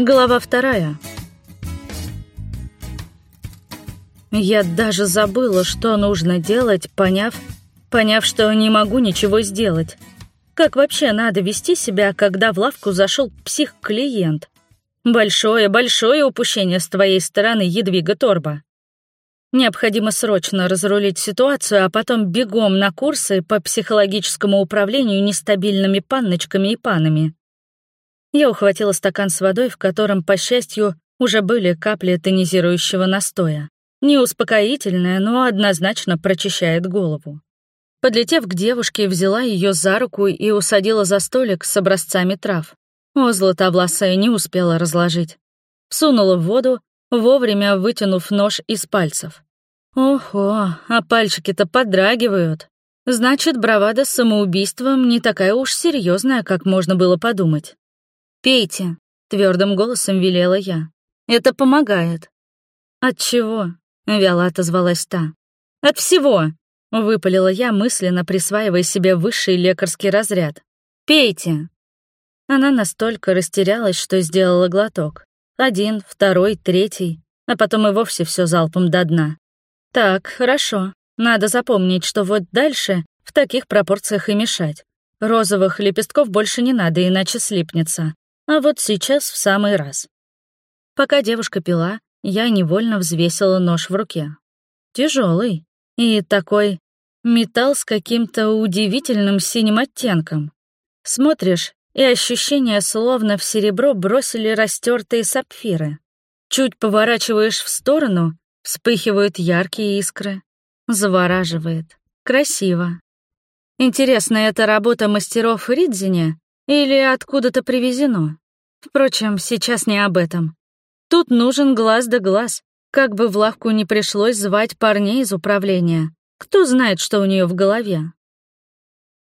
Глава вторая. Я даже забыла, что нужно делать, поняв, поняв, что не могу ничего сделать. Как вообще надо вести себя, когда в лавку зашел псих-клиент? Большое-большое упущение с твоей стороны, Едвига Торба. Необходимо срочно разрулить ситуацию, а потом бегом на курсы по психологическому управлению нестабильными панночками и панами. Я ухватила стакан с водой, в котором, по счастью, уже были капли тонизирующего настоя. Не успокоительное, но однозначно прочищает голову. Подлетев к девушке, взяла ее за руку и усадила за столик с образцами трав. О, златовласая не успела разложить. Всунула в воду, вовремя вытянув нож из пальцев. Ого, а пальчики-то подрагивают. Значит, бравада с самоубийством не такая уж серьезная, как можно было подумать. «Пейте», — твердым голосом велела я. «Это помогает». «От чего?» — вяло отозвалась та. «От всего», — выпалила я, мысленно присваивая себе высший лекарский разряд. «Пейте». Она настолько растерялась, что сделала глоток. Один, второй, третий, а потом и вовсе все залпом до дна. Так, хорошо. Надо запомнить, что вот дальше в таких пропорциях и мешать. Розовых лепестков больше не надо, иначе слипнется. А вот сейчас в самый раз. Пока девушка пила, я невольно взвесила нож в руке. Тяжелый и такой металл с каким-то удивительным синим оттенком. Смотришь, и ощущение, словно в серебро бросили растертые сапфиры. Чуть поворачиваешь в сторону, вспыхивают яркие искры. Завораживает. Красиво. Интересно, это работа мастеров Ридзине или откуда-то привезено? Впрочем, сейчас не об этом. Тут нужен глаз да глаз. Как бы в лавку не пришлось звать парней из управления. Кто знает, что у нее в голове?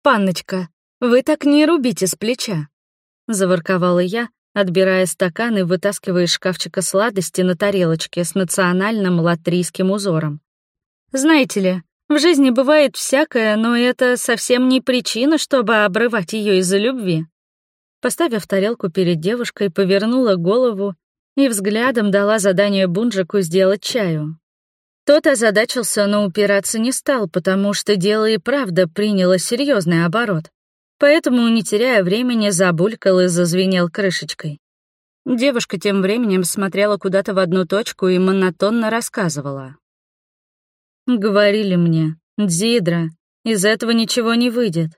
«Панночка, вы так не рубите с плеча», — заворковала я, отбирая стакан и вытаскивая из шкафчика сладости на тарелочке с национальным латрийским узором. «Знаете ли, в жизни бывает всякое, но это совсем не причина, чтобы обрывать ее из-за любви. Поставив тарелку перед девушкой, повернула голову и взглядом дала задание Бунджику сделать чаю. Тот озадачился, но упираться не стал, потому что дело и правда приняло серьезный оборот. Поэтому, не теряя времени, забулькал и зазвенел крышечкой. Девушка тем временем смотрела куда-то в одну точку и монотонно рассказывала. Говорили мне, Дзидра, из этого ничего не выйдет.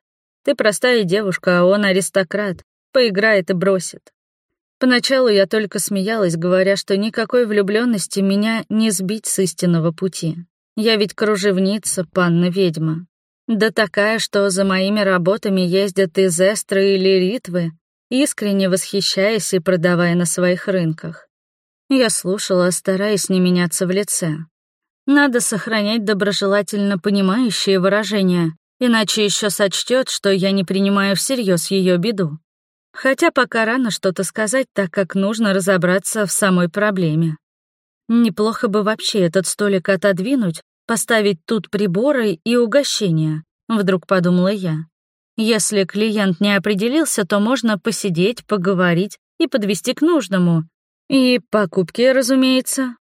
Ты простая девушка, а он аристократ. Поиграет и бросит. Поначалу я только смеялась, говоря, что никакой влюбленности меня не сбить с истинного пути. Я ведь кружевница, панна-ведьма. Да такая, что за моими работами ездят из Эстры или Ритвы, искренне восхищаясь и продавая на своих рынках. Я слушала, стараясь не меняться в лице. Надо сохранять доброжелательно понимающие выражения, иначе еще сочтет, что я не принимаю всерьез ее беду. Хотя пока рано что-то сказать, так как нужно разобраться в самой проблеме. Неплохо бы вообще этот столик отодвинуть, поставить тут приборы и угощения, вдруг подумала я. Если клиент не определился, то можно посидеть, поговорить и подвести к нужному. И покупки, разумеется.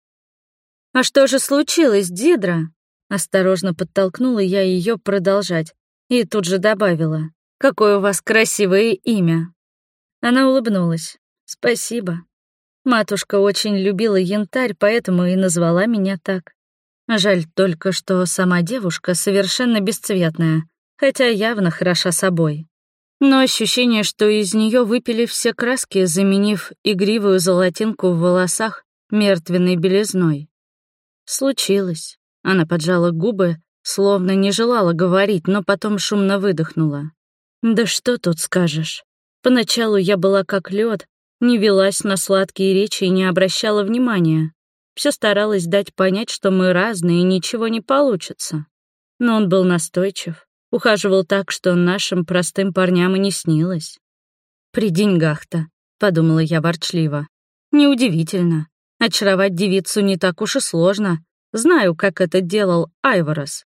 «А что же случилось, Дидра?» Осторожно подтолкнула я ее продолжать и тут же добавила. «Какое у вас красивое имя!» Она улыбнулась. «Спасибо. Матушка очень любила янтарь, поэтому и назвала меня так. Жаль только, что сама девушка совершенно бесцветная, хотя явно хороша собой. Но ощущение, что из нее выпили все краски, заменив игривую золотинку в волосах мертвенной белизной. Случилось. Она поджала губы, словно не желала говорить, но потом шумно выдохнула. «Да что тут скажешь? Поначалу я была как лед, не велась на сладкие речи и не обращала внимания. Все старалась дать понять, что мы разные и ничего не получится. Но он был настойчив, ухаживал так, что нашим простым парням и не снилось. «При деньгах-то», — подумала я ворчливо. «Неудивительно. Очаровать девицу не так уж и сложно. Знаю, как это делал Айворос.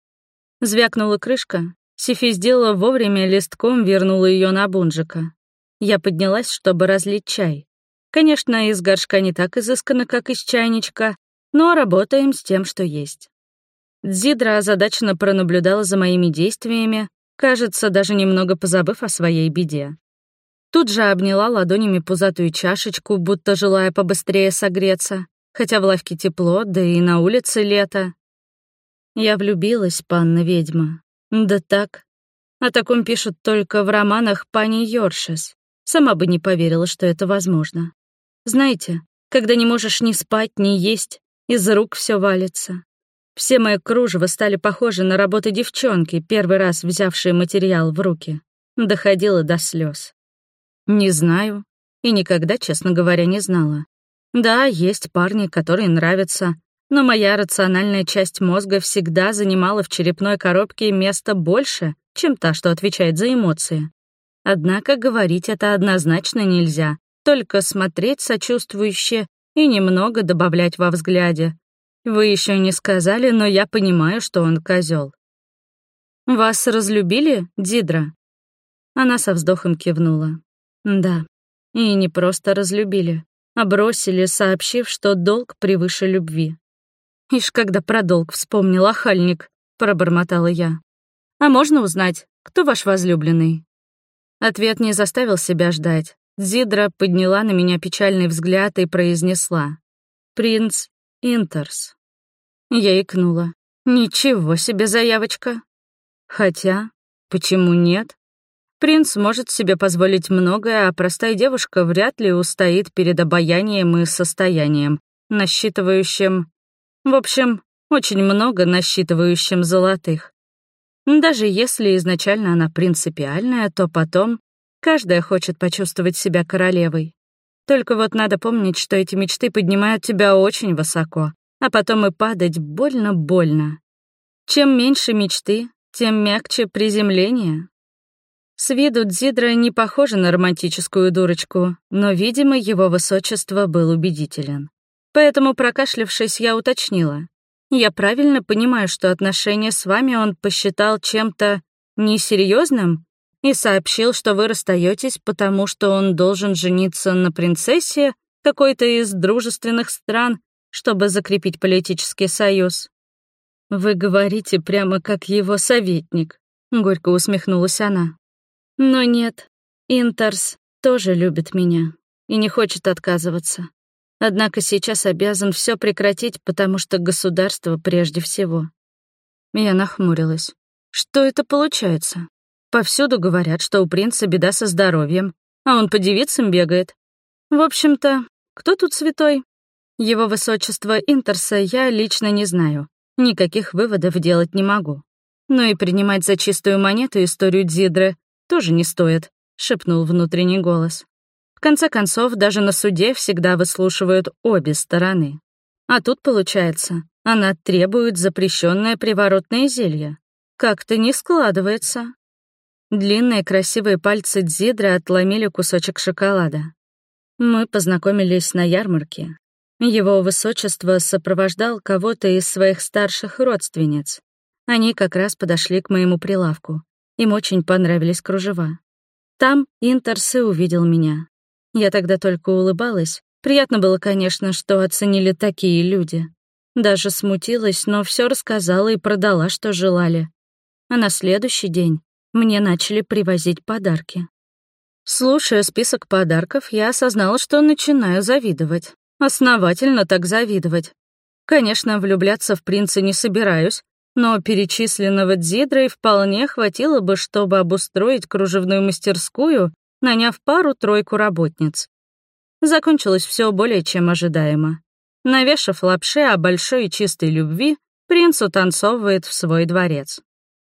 Звякнула крышка. Сифи сделала вовремя листком, вернула ее на бунжика. Я поднялась, чтобы разлить чай. Конечно, из горшка не так изысканно, как из чайничка, но работаем с тем, что есть. Дзидра озадаченно пронаблюдала за моими действиями, кажется, даже немного позабыв о своей беде. Тут же обняла ладонями пузатую чашечку, будто желая побыстрее согреться, хотя в лавке тепло, да и на улице лето. Я влюбилась, панна ведьма. Да так. О таком пишут только в романах пани Йоршес. Сама бы не поверила, что это возможно. Знаете, когда не можешь ни спать, ни есть, из рук все валится. Все мои кружева стали похожи на работы девчонки, первый раз взявшие материал в руки. Доходило до слез. Не знаю. И никогда, честно говоря, не знала. Да, есть парни, которые нравятся, но моя рациональная часть мозга всегда занимала в черепной коробке место больше, чем та, что отвечает за эмоции. Однако говорить это однозначно нельзя, только смотреть сочувствующе и немного добавлять во взгляде. Вы еще не сказали, но я понимаю, что он козел. «Вас разлюбили, Дидра?» Она со вздохом кивнула. «Да, и не просто разлюбили, а бросили, сообщив, что долг превыше любви. «Ишь, когда про долг вспомнил охальник», — пробормотала я. «А можно узнать, кто ваш возлюбленный?» Ответ не заставил себя ждать. Зидра подняла на меня печальный взгляд и произнесла. «Принц Интерс». Я икнула. «Ничего себе заявочка!» Хотя, почему нет? Принц может себе позволить многое, а простая девушка вряд ли устоит перед обаянием и состоянием, насчитывающим в общем, очень много насчитывающим золотых. Даже если изначально она принципиальная, то потом каждая хочет почувствовать себя королевой. Только вот надо помнить, что эти мечты поднимают тебя очень высоко, а потом и падать больно-больно. Чем меньше мечты, тем мягче приземление. С виду Дзидра не похожа на романтическую дурочку, но, видимо, его высочество был убедителен. Поэтому, прокашлявшись, я уточнила. Я правильно понимаю, что отношения с вами он посчитал чем-то несерьезным и сообщил, что вы расстаетесь, потому что он должен жениться на принцессе какой-то из дружественных стран, чтобы закрепить политический союз. Вы говорите прямо как его советник, горько усмехнулась она. Но нет, Интерс тоже любит меня и не хочет отказываться. Однако сейчас обязан все прекратить, потому что государство прежде всего. Я нахмурилась. Что это получается? Повсюду говорят, что у принца беда со здоровьем, а он по девицам бегает. В общем-то, кто тут святой? Его высочество Интерса я лично не знаю. Никаких выводов делать не могу. Но и принимать за чистую монету историю Дзидры тоже не стоит, шепнул внутренний голос. В конце концов, даже на суде всегда выслушивают обе стороны. А тут, получается, она требует запрещенное приворотное зелье. Как-то не складывается. Длинные красивые пальцы Дзидры отломили кусочек шоколада. Мы познакомились на ярмарке. Его высочество сопровождал кого-то из своих старших родственниц. Они как раз подошли к моему прилавку. Им очень понравились кружева. Там Интерсы увидел меня. Я тогда только улыбалась. Приятно было, конечно, что оценили такие люди. Даже смутилась, но все рассказала и продала, что желали. А на следующий день мне начали привозить подарки. Слушая список подарков, я осознала, что начинаю завидовать. Основательно так завидовать. Конечно, влюбляться в принца не собираюсь, но перечисленного Дзидрой вполне хватило бы, чтобы обустроить кружевную мастерскую наняв пару-тройку работниц. Закончилось все более чем ожидаемо. Навешав лапши о большой и чистой любви, принц утанцовывает в свой дворец.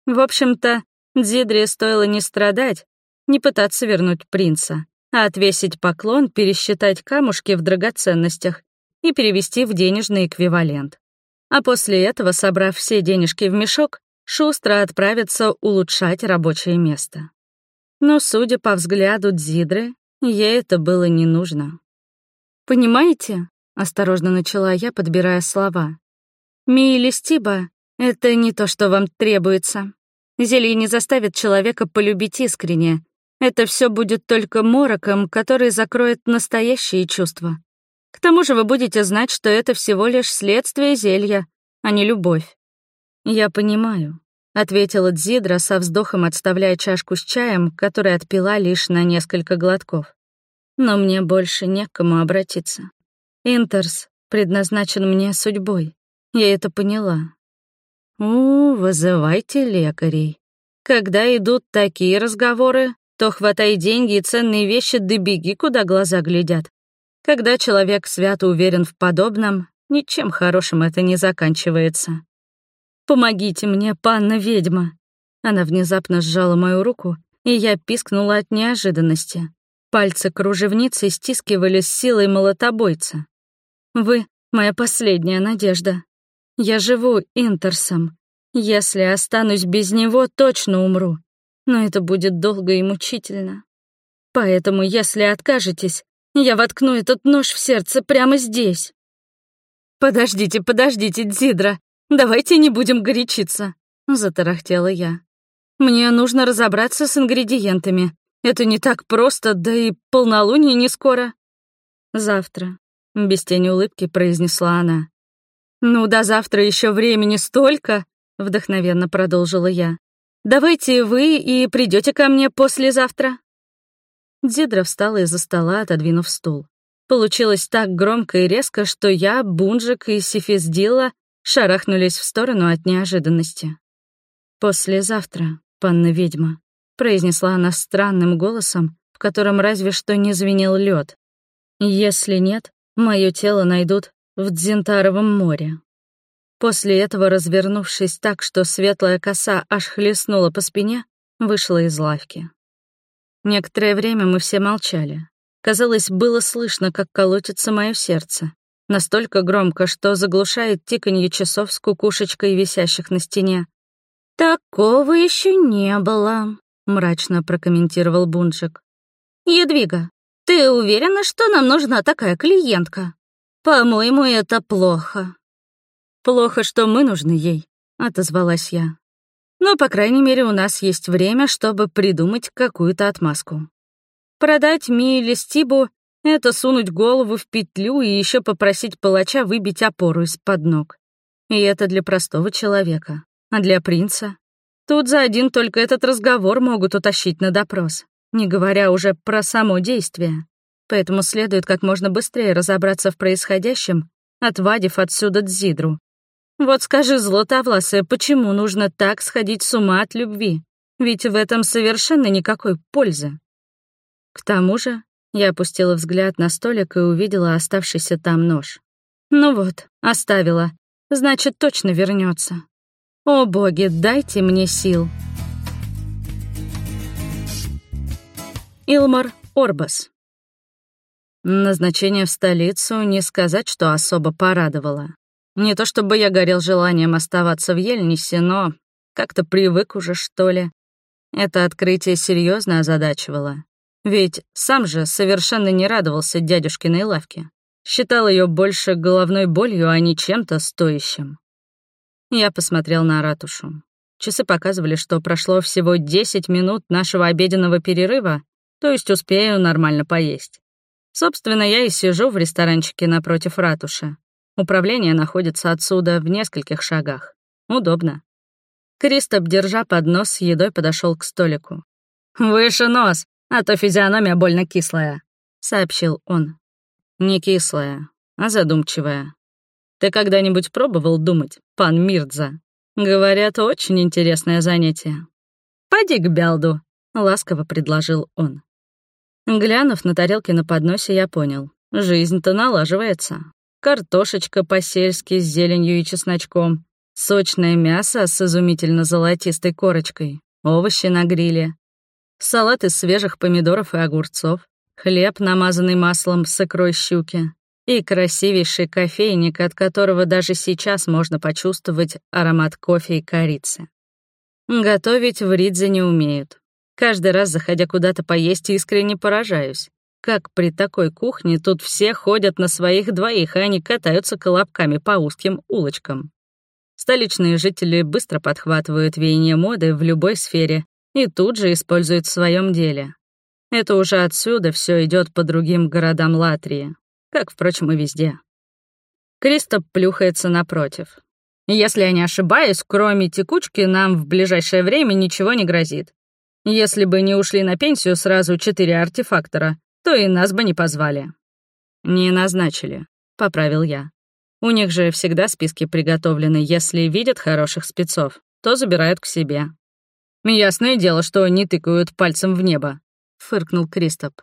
В общем-то, Дзидре стоило не страдать, не пытаться вернуть принца, а отвесить поклон, пересчитать камушки в драгоценностях и перевести в денежный эквивалент. А после этого, собрав все денежки в мешок, шустро отправиться улучшать рабочее место. Но, судя по взгляду Дзидры, ей это было не нужно. «Понимаете?» — осторожно начала я, подбирая слова. «Миили Стиба — это не то, что вам требуется. Зелье не заставит человека полюбить искренне, Это все будет только мороком, который закроет настоящие чувства. К тому же вы будете знать, что это всего лишь следствие зелья, а не любовь. Я понимаю, ответила Дзидра со вздохом, отставляя чашку с чаем, который отпила лишь на несколько глотков. Но мне больше не к кому обратиться. Интерс предназначен мне судьбой. Я это поняла. У, вызывайте лекарей. Когда идут такие разговоры, то хватай деньги и ценные вещи да беги, куда глаза глядят. Когда человек свято уверен в подобном, ничем хорошим это не заканчивается. «Помогите мне, панна-ведьма!» Она внезапно сжала мою руку, и я пискнула от неожиданности. Пальцы кружевницы стискивали с силой молотобойца. «Вы — моя последняя надежда. Я живу Интерсом. Если останусь без него, точно умру но это будет долго и мучительно. Поэтому, если откажетесь, я воткну этот нож в сердце прямо здесь. «Подождите, подождите, Дзидра, давайте не будем горячиться», — затарахтела я. «Мне нужно разобраться с ингредиентами. Это не так просто, да и полнолуние не скоро». «Завтра», — без тени улыбки произнесла она. «Ну, до завтра еще времени столько», — вдохновенно продолжила я. Давайте вы и придете ко мне послезавтра». Дзидра встала из-за стола, отодвинув стул. Получилось так громко и резко, что я, Бунжик и Сифиздила шарахнулись в сторону от неожиданности. «Послезавтра, панна ведьма», — произнесла она странным голосом, в котором разве что не звенел лед. «Если нет, мое тело найдут в Дзентаровом море». После этого, развернувшись так, что светлая коса аж хлестнула по спине, вышла из лавки. Некоторое время мы все молчали. Казалось, было слышно, как колотится мое сердце. Настолько громко, что заглушает тиканье часов с кукушечкой, висящих на стене. «Такого еще не было», — мрачно прокомментировал Бунчик. «Едвига, ты уверена, что нам нужна такая клиентка? По-моему, это плохо. «Плохо, что мы нужны ей», — отозвалась я. «Но, по крайней мере, у нас есть время, чтобы придумать какую-то отмазку. Продать Ми или Стибу — это сунуть голову в петлю и еще попросить палача выбить опору из-под ног. И это для простого человека. А для принца? Тут за один только этот разговор могут утащить на допрос, не говоря уже про само действие. Поэтому следует как можно быстрее разобраться в происходящем, отвадив отсюда Дзидру. Вот скажи, златовласая, почему нужно так сходить с ума от любви? Ведь в этом совершенно никакой пользы. К тому же я опустила взгляд на столик и увидела оставшийся там нож. Ну вот, оставила. Значит, точно вернется. О боги, дайте мне сил. Илмар Орбас. Назначение в столицу не сказать, что особо порадовало. Не то чтобы я горел желанием оставаться в Ельнисе, но как-то привык уже, что ли. Это открытие серьезно озадачивало. Ведь сам же совершенно не радовался дядюшкиной лавке. Считал ее больше головной болью, а не чем-то стоящим. Я посмотрел на ратушу. Часы показывали, что прошло всего 10 минут нашего обеденного перерыва, то есть успею нормально поесть. Собственно, я и сижу в ресторанчике напротив ратуши. Управление находится отсюда в нескольких шагах. Удобно. Кристоп, держа поднос с едой, подошел к столику. «Выше нос, а то физиономия больно кислая», — сообщил он. «Не кислая, а задумчивая. Ты когда-нибудь пробовал думать, пан Мирдза? Говорят, очень интересное занятие». «Поди к Бялду», — ласково предложил он. Глянув на тарелки на подносе, я понял. Жизнь-то налаживается. Картошечка по-сельски с зеленью и чесночком. Сочное мясо с изумительно золотистой корочкой. Овощи на гриле. Салат из свежих помидоров и огурцов. Хлеб, намазанный маслом с икрой щуки. И красивейший кофейник, от которого даже сейчас можно почувствовать аромат кофе и корицы. Готовить в Ридзе не умеют. Каждый раз, заходя куда-то поесть, искренне поражаюсь. Как при такой кухне тут все ходят на своих двоих, а они катаются колобками по узким улочкам. Столичные жители быстро подхватывают веяние моды в любой сфере и тут же используют в своем деле. Это уже отсюда все идет по другим городам Латрии, как, впрочем, и везде. Кристоп плюхается напротив. Если я не ошибаюсь, кроме текучки, нам в ближайшее время ничего не грозит. Если бы не ушли на пенсию сразу четыре артефактора, то и нас бы не позвали. Не назначили, поправил я. У них же всегда списки приготовлены, если видят хороших спецов, то забирают к себе. Ясное дело, что не тыкают пальцем в небо, фыркнул Кристоп.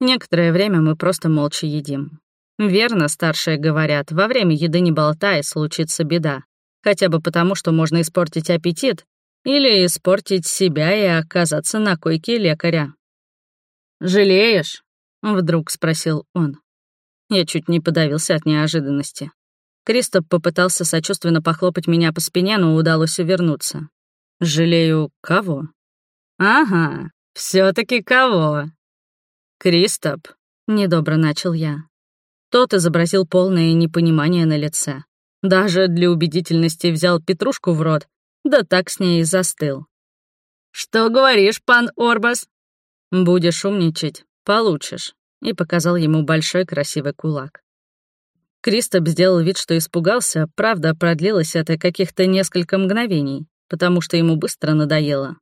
Некоторое время мы просто молча едим. Верно, старшие говорят, во время еды не болтай, случится беда. Хотя бы потому, что можно испортить аппетит или испортить себя и оказаться на койке лекаря. «Жалеешь?» — вдруг спросил он. Я чуть не подавился от неожиданности. Кристоп попытался сочувственно похлопать меня по спине, но удалось увернуться. «Жалею кого?» «Ага, все таки кого?» «Кристоп», — недобро начал я. Тот изобразил полное непонимание на лице. Даже для убедительности взял петрушку в рот, да так с ней и застыл. «Что говоришь, пан Орбас?» «Будешь умничать, получишь», и показал ему большой красивый кулак. Кристоп сделал вид, что испугался, правда, продлилось это каких-то несколько мгновений, потому что ему быстро надоело.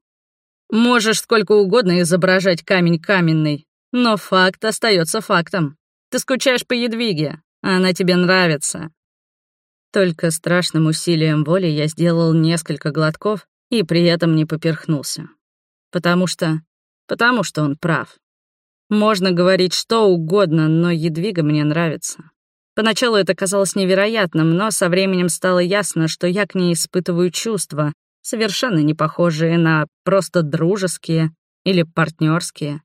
«Можешь сколько угодно изображать камень каменный, но факт остается фактом. Ты скучаешь по Едвиге, она тебе нравится». Только страшным усилием воли я сделал несколько глотков и при этом не поперхнулся. Потому что... Потому что он прав. Можно говорить что угодно, но Едвига мне нравится. Поначалу это казалось невероятным, но со временем стало ясно, что я к ней испытываю чувства, совершенно не похожие на просто дружеские или партнерские.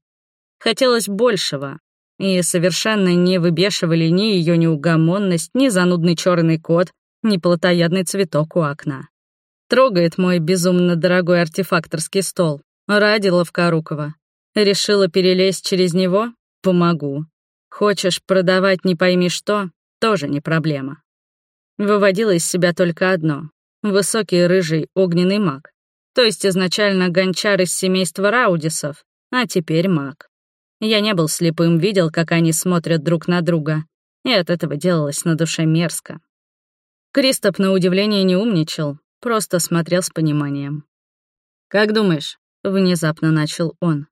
Хотелось большего, и совершенно не выбешивали ни ее неугомонность, ни занудный черный кот, ни плотоядный цветок у окна. Трогает мой безумно дорогой артефакторский стол. Ради Ловкорукова. Решила перелезть через него? Помогу. Хочешь продавать не пойми что? Тоже не проблема. Выводила из себя только одно. Высокий рыжий огненный маг. То есть изначально гончар из семейства Раудисов, а теперь маг. Я не был слепым, видел, как они смотрят друг на друга, и от этого делалось на душе мерзко. Кристоп, на удивление, не умничал, просто смотрел с пониманием. «Как думаешь?» — внезапно начал он.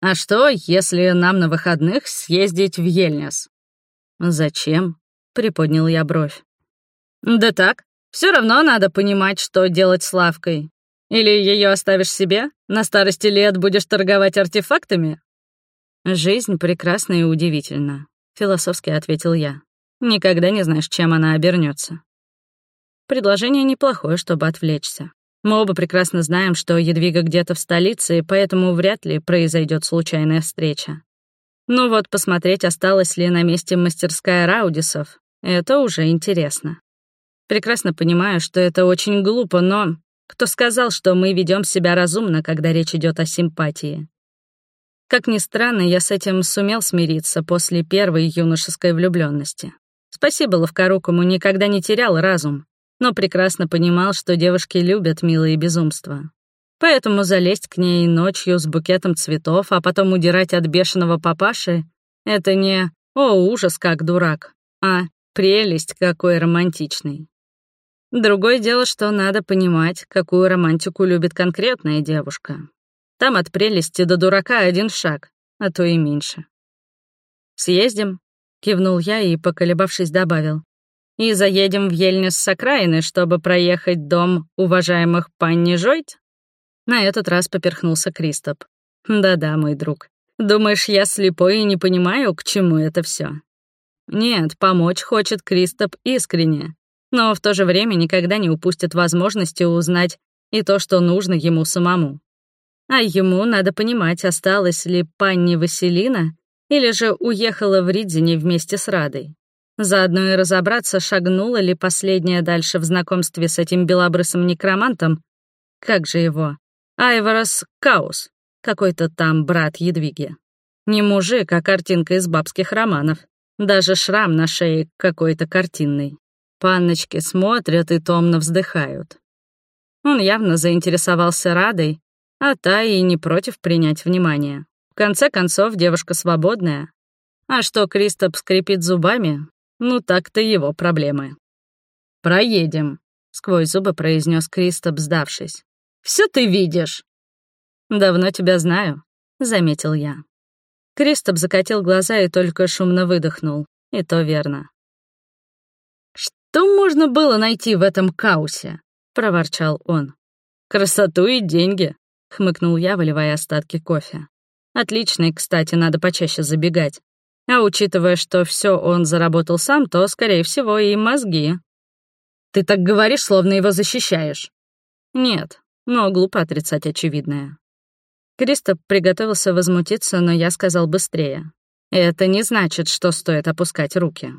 «А что, если нам на выходных съездить в Ельнес?» «Зачем?» — приподнял я бровь. «Да так, все равно надо понимать, что делать с лавкой. Или ее оставишь себе, на старости лет будешь торговать артефактами, «Жизнь прекрасна и удивительна», — философски ответил я. «Никогда не знаешь, чем она обернется. Предложение неплохое, чтобы отвлечься. Мы оба прекрасно знаем, что Едвига где-то в столице, и поэтому вряд ли произойдет случайная встреча. Ну вот, посмотреть, осталась ли на месте мастерская Раудисов, это уже интересно. Прекрасно понимаю, что это очень глупо, но кто сказал, что мы ведем себя разумно, когда речь идет о симпатии? Как ни странно, я с этим сумел смириться после первой юношеской влюбленности. Спасибо Ловкорукому, никогда не терял разум, но прекрасно понимал, что девушки любят милые безумства. Поэтому залезть к ней ночью с букетом цветов, а потом удирать от бешеного папаши — это не «О, ужас, как дурак», а «Прелесть, какой романтичный». Другое дело, что надо понимать, какую романтику любит конкретная девушка. Там от прелести до дурака один шаг, а то и меньше. «Съездим?» — кивнул я и, поколебавшись, добавил. «И заедем в Ельнес с окраины, чтобы проехать дом уважаемых панни Жойт?» На этот раз поперхнулся Кристоп. «Да-да, мой друг. Думаешь, я слепой и не понимаю, к чему это все? Нет, помочь хочет Кристоп искренне, но в то же время никогда не упустит возможности узнать и то, что нужно ему самому. А ему надо понимать, осталась ли панни Василина или же уехала в Ридзине вместе с Радой. Заодно и разобраться, шагнула ли последняя дальше в знакомстве с этим белобрысым некромантом. Как же его? Айворос Каус. Какой-то там брат Едвиги. Не мужик, а картинка из бабских романов. Даже шрам на шее какой-то картинный. Панночки смотрят и томно вздыхают. Он явно заинтересовался Радой, а та и не против принять внимание. конце концов, девушка свободная. А что Кристоп скрипит зубами, ну так-то его проблемы. «Проедем», — сквозь зубы произнес Кристоп, сдавшись. Все ты видишь». «Давно тебя знаю», — заметил я. Кристоп закатил глаза и только шумно выдохнул. И то верно. «Что можно было найти в этом каусе?» — проворчал он. «Красоту и деньги», — хмыкнул я, выливая остатки кофе. «Отличный, кстати, надо почаще забегать. А учитывая, что все он заработал сам, то, скорее всего, и мозги». «Ты так говоришь, словно его защищаешь». «Нет, но глупо отрицать очевидное». Кристоп приготовился возмутиться, но я сказал быстрее. «Это не значит, что стоит опускать руки».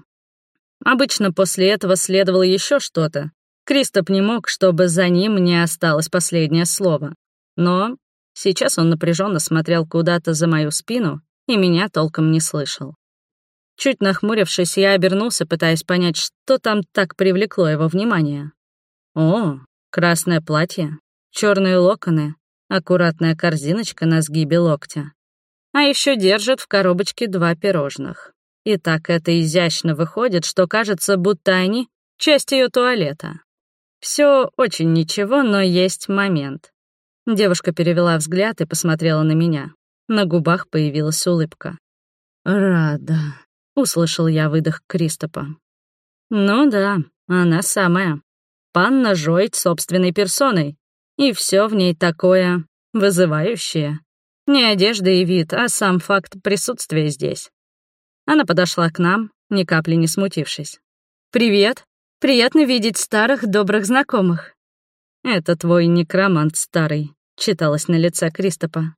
Обычно после этого следовало еще что-то. Кристоп не мог, чтобы за ним не осталось последнее слово. Но сейчас он напряженно смотрел куда-то за мою спину и меня толком не слышал. Чуть нахмурившись, я обернулся, пытаясь понять, что там так привлекло его внимание. О, красное платье, черные локоны, аккуратная корзиночка на сгибе локтя. А еще держит в коробочке два пирожных. И так это изящно выходит, что кажется, будто они — часть ее туалета. Все очень ничего, но есть момент. Девушка перевела взгляд и посмотрела на меня. На губах появилась улыбка. «Рада», — услышал я выдох Кристопа. «Ну да, она самая. Панна Жойт собственной персоной. И все в ней такое вызывающее. Не одежда и вид, а сам факт присутствия здесь. Она подошла к нам, ни капли не смутившись. «Привет. Приятно видеть старых добрых знакомых». «Это твой некромант старый», — читалось на лице Кристопа.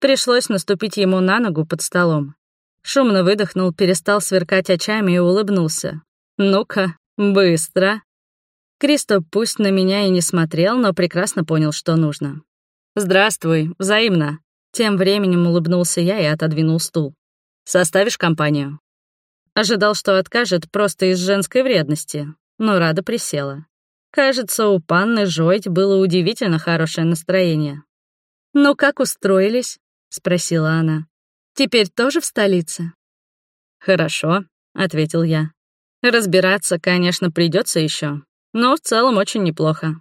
Пришлось наступить ему на ногу под столом. Шумно выдохнул, перестал сверкать очами и улыбнулся. «Ну-ка, быстро!» Кристоп пусть на меня и не смотрел, но прекрасно понял, что нужно. «Здравствуй, взаимно!» Тем временем улыбнулся я и отодвинул стул. «Составишь компанию?» Ожидал, что откажет просто из женской вредности, но Рада присела. Кажется, у панны Жойт было удивительно хорошее настроение. «Ну как устроились?» — спросила она. «Теперь тоже в столице?» «Хорошо», — ответил я. «Разбираться, конечно, придется еще, но в целом очень неплохо».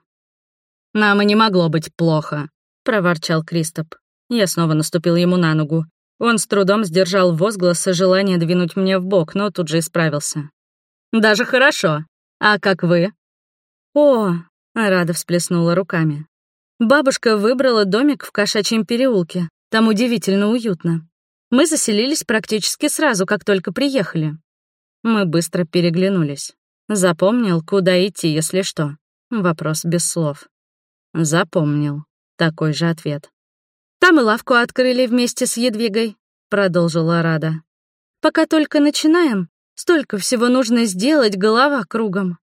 «Нам и не могло быть плохо», — проворчал Кристоп. Я снова наступил ему на ногу. Он с трудом сдержал возглас и желание двинуть мне в бок, но тут же исправился. «Даже хорошо. А как вы?» «О!» — Рада всплеснула руками. «Бабушка выбрала домик в кошачьем переулке. Там удивительно уютно. Мы заселились практически сразу, как только приехали». Мы быстро переглянулись. Запомнил, куда идти, если что. Вопрос без слов. Запомнил. Такой же ответ. «Там и лавку открыли вместе с Едвигой», — продолжила Рада. «Пока только начинаем, столько всего нужно сделать, голова кругом».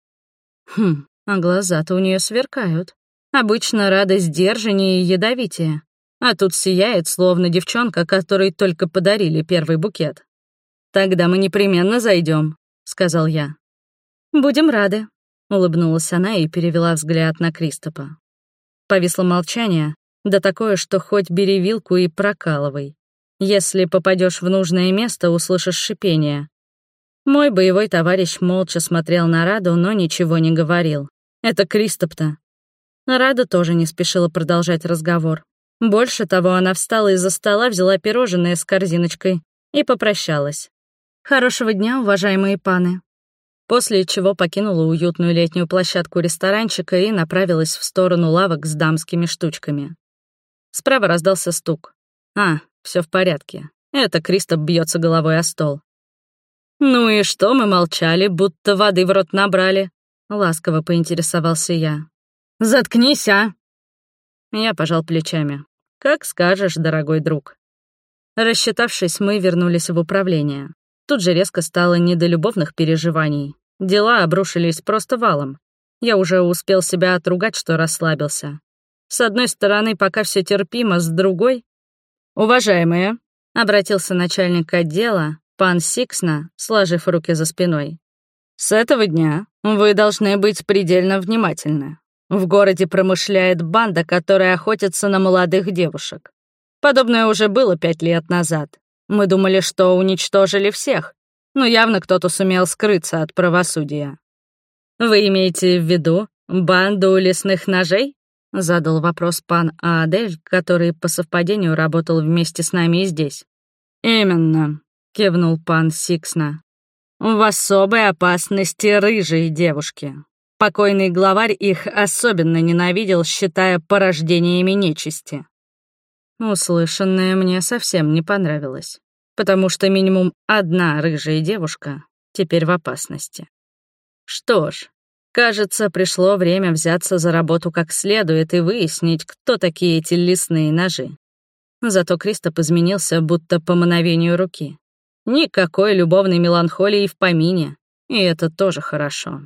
Хм, а глаза-то у нее сверкают. Обычно Рада сдержаннее и ядовитее. А тут сияет, словно девчонка, которой только подарили первый букет. «Тогда мы непременно зайдем, сказал я. «Будем рады», — улыбнулась она и перевела взгляд на Кристопа. Повисло молчание, да такое, что хоть бери вилку и прокалывай. Если попадешь в нужное место, услышишь шипение. Мой боевой товарищ молча смотрел на Раду, но ничего не говорил. Это Кристоп-то. Рада тоже не спешила продолжать разговор. Больше того, она встала из-за стола, взяла пирожное с корзиночкой и попрощалась. «Хорошего дня, уважаемые паны», после чего покинула уютную летнюю площадку ресторанчика и направилась в сторону лавок с дамскими штучками. Справа раздался стук. А, все в порядке. Это Кристоп бьется головой о стол. «Ну и что мы молчали, будто воды в рот набрали?» — ласково поинтересовался я. «Заткнись, а!» Я пожал плечами. «Как скажешь, дорогой друг». Рассчитавшись, мы вернулись в управление. Тут же резко стало не до любовных переживаний. Дела обрушились просто валом. Я уже успел себя отругать, что расслабился. С одной стороны, пока все терпимо, с другой... «Уважаемые», — обратился начальник отдела, пан Сиксна, сложив руки за спиной. «С этого дня вы должны быть предельно внимательны. В городе промышляет банда, которая охотится на молодых девушек. Подобное уже было пять лет назад. Мы думали, что уничтожили всех, но явно кто-то сумел скрыться от правосудия. «Вы имеете в виду банду лесных ножей?» — задал вопрос пан Аадель, который по совпадению работал вместе с нами и здесь. «Именно», — кивнул пан Сиксна. «В особой опасности рыжие девушки. Покойный главарь их особенно ненавидел, считая порождениями нечисти». Услышанное мне совсем не понравилось, потому что минимум одна рыжая девушка теперь в опасности. Что ж, кажется, пришло время взяться за работу как следует и выяснить, кто такие эти лесные ножи. Зато Кристоп изменился будто по мановению руки. Никакой любовной меланхолии в помине, и это тоже хорошо.